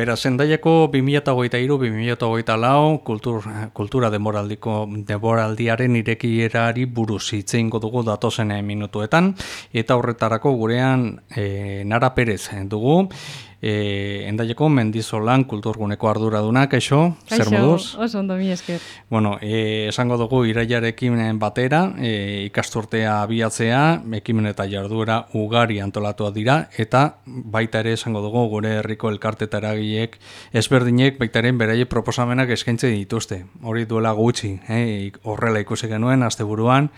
Beraz, endaiako 2008-2008 lau kultur, kultura demoraldiko demoraldiaren irekierari buruz hitzein dugu datozen minutuetan, eta horretarako gurean e, Nara Perez dugu, e, endaieko mendizolan kulturguneko arduraduna, kaixo, zer moduz? oso ondo, mi esker. Bueno, e, esango dugu iraiarekin batera, e, ikasturtea abiatzea, ekimen eta jarduera ugari antolatua dira, eta baita ere esango dugu gure herriko elkarteta eragileek ezberdinek baitaren beraie proposamenak eskaintze dituzte. Hori duela gutxi, eh? horrela ikusi genuen, asteburuan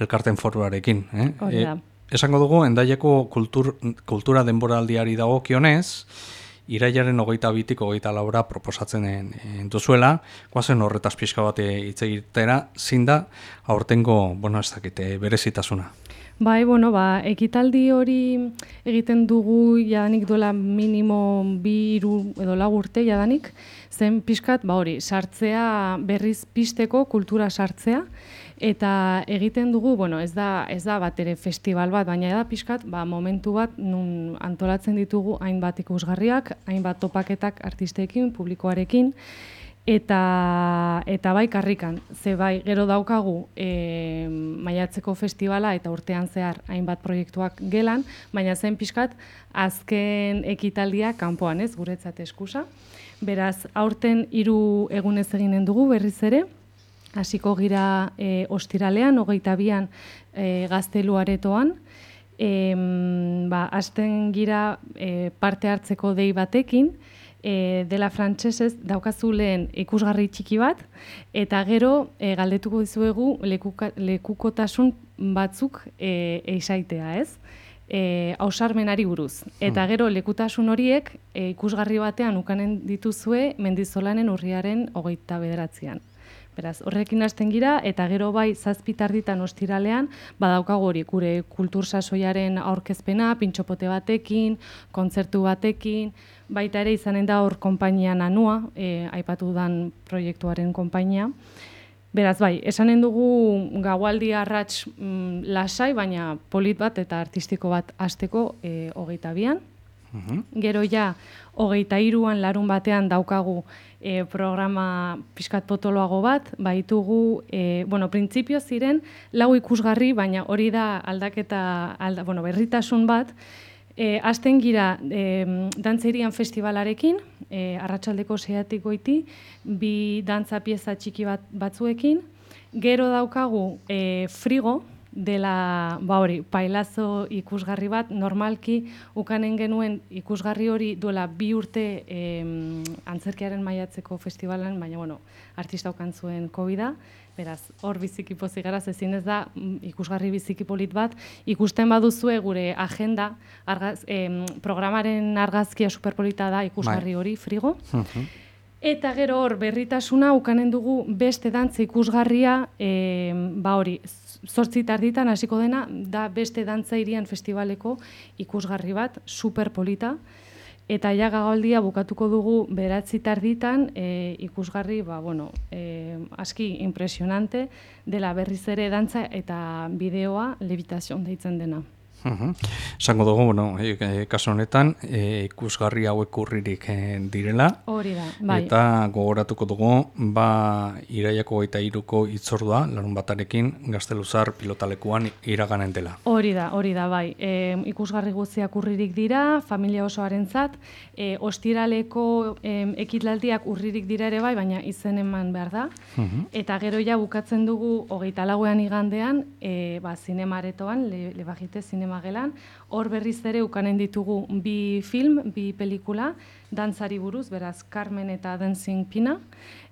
elkarten foruarekin. Eh? Hori da esango dugu, endaieko kultur, kultura denboraldiari dago kionez, iraiaren hogeita bitik hogeita laura proposatzen entuzuela, guazen horretaz pixka bate hitz egitera, zinda, aurtengo, bueno, ez dakite, berezitasuna. Bai, bueno, ba, ekitaldi hori egiten dugu jadanik duela minimo bi iru edo lagurte jadanik, zen pixkat, ba hori, sartzea berriz pisteko kultura sartzea, eta egiten dugu, bueno, ez da ez da bat ere festival bat, baina da pixkat, ba, momentu bat nun antolatzen ditugu hainbat ikusgarriak, hainbat topaketak artisteekin, publikoarekin eta eta bai karrikan, ze bai gero daukagu e, maiatzeko festivala eta urtean zehar hainbat proiektuak gelan, baina zen pixkat azken ekitaldia kanpoan, ez, guretzat eskusa. Beraz, aurten hiru egunez eginen dugu berriz ere, hasiko gira e, ostiralean, hogeita bian e, gaztelu aretoan, e, ba, asten gira e, parte hartzeko dei batekin, e, dela frantsesez daukazu lehen ikusgarri txiki bat, eta gero e, galdetuko dizuegu lekuka, lekukotasun batzuk e, eisaitea, ez? E, ausarmenari buruz. Eta hmm. gero lekutasun horiek e, ikusgarri batean ukanen dituzue mendizolanen urriaren hogeita bederatzean. Beraz, horrekin hasten gira, eta gero bai zazpitarditan ostiralean, badaukago hori gure kultursasoiaren aurkezpena, pintxopote batekin, kontzertu batekin, baita ere izanen da hor konpainia nanua, e, aipatu dan proiektuaren konpainia. Beraz, bai, esanen dugu gaualdi arrats mm, lasai, baina polit bat eta artistiko bat hasteko e, hogeita bian. Mhm. Gero ja, hogeita iruan larun batean daukagu e, programa pixkat potoloago bat, baitugu, e, bueno, printzipio ziren, lau ikusgarri, baina hori da aldaketa, alda, bueno, berritasun bat, e, azten gira e, dantzerian festivalarekin, e, arratsaldeko zeatik goiti, bi dantza pieza txiki bat batzuekin, gero daukagu e, frigo, dela, ba hori, pailazo ikusgarri bat, normalki ukanen genuen ikusgarri hori duela bi urte em, antzerkiaren maiatzeko festivalan, baina, bueno, artista ukan zuen covid beraz, hor biziki pozik gara, zezin ez da mm, ikusgarri biziki polit bat, ikusten baduzue gure agenda, argaz, em, programaren argazkia superpolita da ikusgarri bai. hori, frigo, Eta gero hor berritasuna ukanen dugu beste dantza ikusgarria, e, ba hori, zortzi tarditan hasiko dena, da beste dantza irian festivaleko ikusgarri bat, super polita. Eta ja gagaldia bukatuko dugu beratzi tarditan e, ikusgarri, ba, bueno, e, aski impresionante, dela berriz ere dantza eta bideoa levitazion deitzen dena. Zango dugu, bueno, e, kaso honetan, e, ikusgarri hauek urririk e, direla. Hori da, bai. Eta gogoratuko dugu, ba, iraiako eta iruko itzordua, larun batarekin, gazteluzar pilotalekuan iraganen dela. Hori da, hori da, bai. E, ikusgarri guztiak urririk dira, familia osoaren zat, e, ostiraleko e, ekitlaldiak urririk dira ere bai, baina izen eman behar da. Eta gero ja bukatzen dugu, hogeita laguean igandean, e, ba, zinemaretoan, le, lebajite zinema gelan, hor berriz ere ukanen ditugu bi film, bi pelikula, dantzari buruz, beraz Carmen eta Dancing Pina,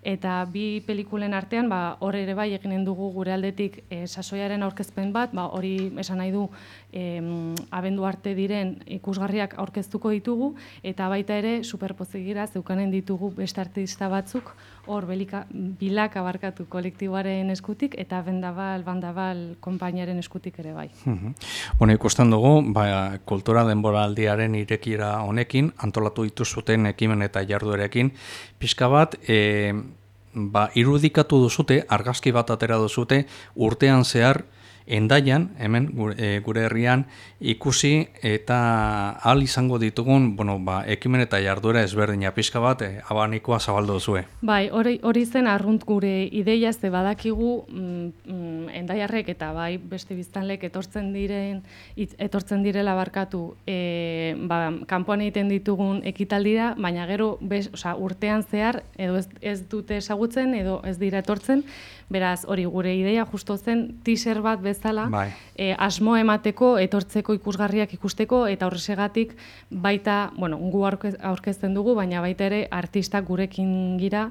eta bi pelikulen artean, ba, hor ere bai eginen dugu gure aldetik e, sasoiaren aurkezpen bat, ba, hori esan nahi du e, abendu arte diren ikusgarriak aurkeztuko ditugu, eta baita ere superpozigira zeukanen ditugu beste artista batzuk, hor belika, bilak abarkatu kolektiboaren eskutik, eta bendabal, bandabal konpainiaren eskutik ere bai. Bueno, ikusten dugu, ba, kultura denboraldiaren irekira honekin, antolatu dituzuten ekimen eta jarduerekin, pixka bat, e, ba, irudikatu duzute, argazki bat atera duzute, urtean zehar endaian, hemen gure, e, gure herrian, ikusi eta hal izango ditugun, bueno, ba, ekimen eta jarduera ezberdina pixka bat, e, abanikoa zabaldu zue. Bai, hori, hori zen arrunt gure ideia, ze badakigu mm, mm, endaiarrek eta bai beste biztanlek etortzen diren etortzen direla barkatu e, ba, kanpoan egiten ditugun ekitaldira, baina gero bez, oza, urtean zehar edo ez, ez dute esagutzen edo ez dira etortzen, beraz hori gure ideia justo zen teaser bat bezala bai. e, asmo emateko, etortzeko ikusgarriak ikusteko eta horresegatik baita, bueno, gu aurkezten dugu, baina baita ere artistak gurekin gira,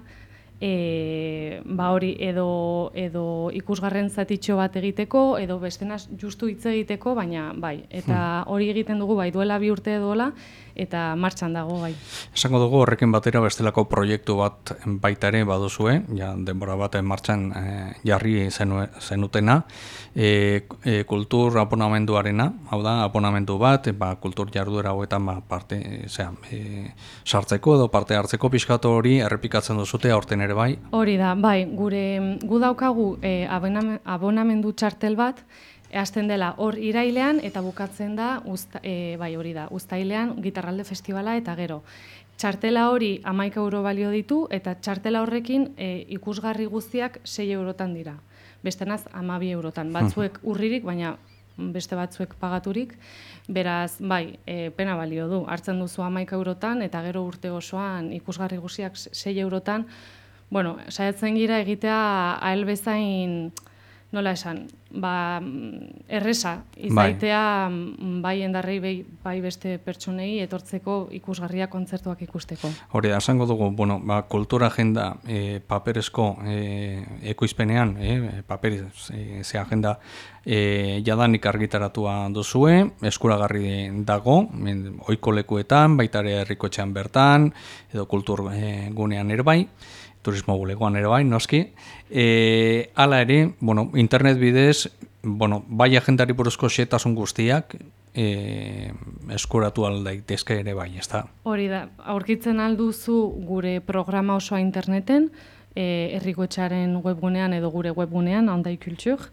e, ba hori edo, edo ikusgarren zatitxo bat egiteko, edo bestenaz justu hitz egiteko, baina bai, eta hmm. hori egiten dugu bai duela bi urte edola, eta martxan dago bai. Esango dugu horrekin batera bestelako proiektu bat baita ere baduzue, ja denbora bat martxan e, jarri zenutena, e, e, kultur abonamenduarena, hau da, abonamendu bat, ba, kultur jarduera hauetan ba, parte, zera, e, sartzeko edo parte hartzeko pixkatu hori errepikatzen duzute aurten ere bai? Hori da, bai, gure gu daukagu e, abonamendu txartel bat, Eazten dela hor irailean eta bukatzen da, usta, e, bai hori da, ustailean gitarralde festivala eta gero. Txartela hori amaika euro balio ditu eta txartela horrekin e, ikusgarri guztiak 6 eurotan dira. Beste naz, amabi eurotan. Batzuek urririk, baina beste batzuek pagaturik. Beraz, bai, e, pena balio du. Hartzen duzu amaika eurotan eta gero urte osoan ikusgarri guztiak 6 eurotan. Bueno, saiatzen gira egitea ahel bezain nola esan, ba, erresa, izaitea bai, bai endarrei bai, bai beste pertsonei etortzeko ikusgarria kontzertuak ikusteko. Hori da, esango dugu, bueno, ba, kultura agenda e, paperezko e, ekoizpenean, e, paper e, ze agenda e, jadanik argitaratua duzue, eskuragarri dago, oiko lekuetan, baitare herrikoetxean bertan, edo kultur e, gunean erbai, turismo bulegoan ere bai, noski. E, ala ere, bueno, internet bidez, bueno, bai agendari buruzko xetasun guztiak, e, eskuratu aldaitezke ere bai, ez da? Hori da, aurkitzen alduzu gure programa osoa interneten, e, errikoetxaren webgunean edo gure webgunean, ondai kultur.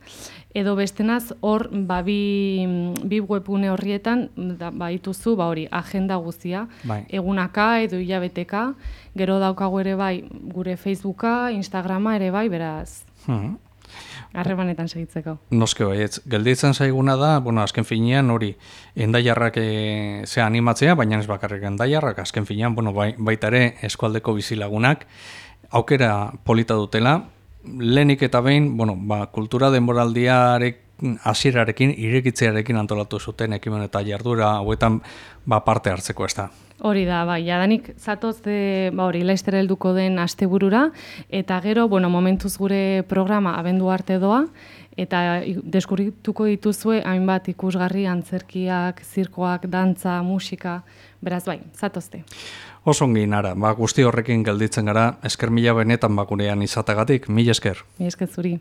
Edo bestenaz, hor, ba, bi, bi webgune horrietan, da, ba, ituzu, ba, hori, agenda guztia, bai. egunaka edo hilabeteka, gero daukagu ere bai, gure Facebooka, Instagrama ere bai, beraz, hmm. Harremanetan segitzeko. Noske bai, ez. Gelditzen zaiguna da, bueno, azken finean hori endaiarrak e, ze animatzea, baina ez bakarrik endaiarrak, azken finean, bueno, bai, baita ere eskualdeko bizilagunak, aukera polita dutela, lehenik eta behin, bueno, ba, kultura denboraldiarek hasierarekin irekitzearekin antolatu zuten ekimen eta jardura hauetan ba, parte hartzeko ez da. Hori da, bai, jadanik zatoz de, ba hori, laizter helduko den asteburura. Eta gero, bueno, momentuz gure programa abendu arte doa, eta deskurrituko dituzue hainbat ikusgarri antzerkiak, zirkoak, dantza, musika, beraz bai, zatozte. Osongi nara, ba, guzti horrekin gelditzen gara, esker mila benetan bakunean izatagatik, mila esker. Mila esker zuri.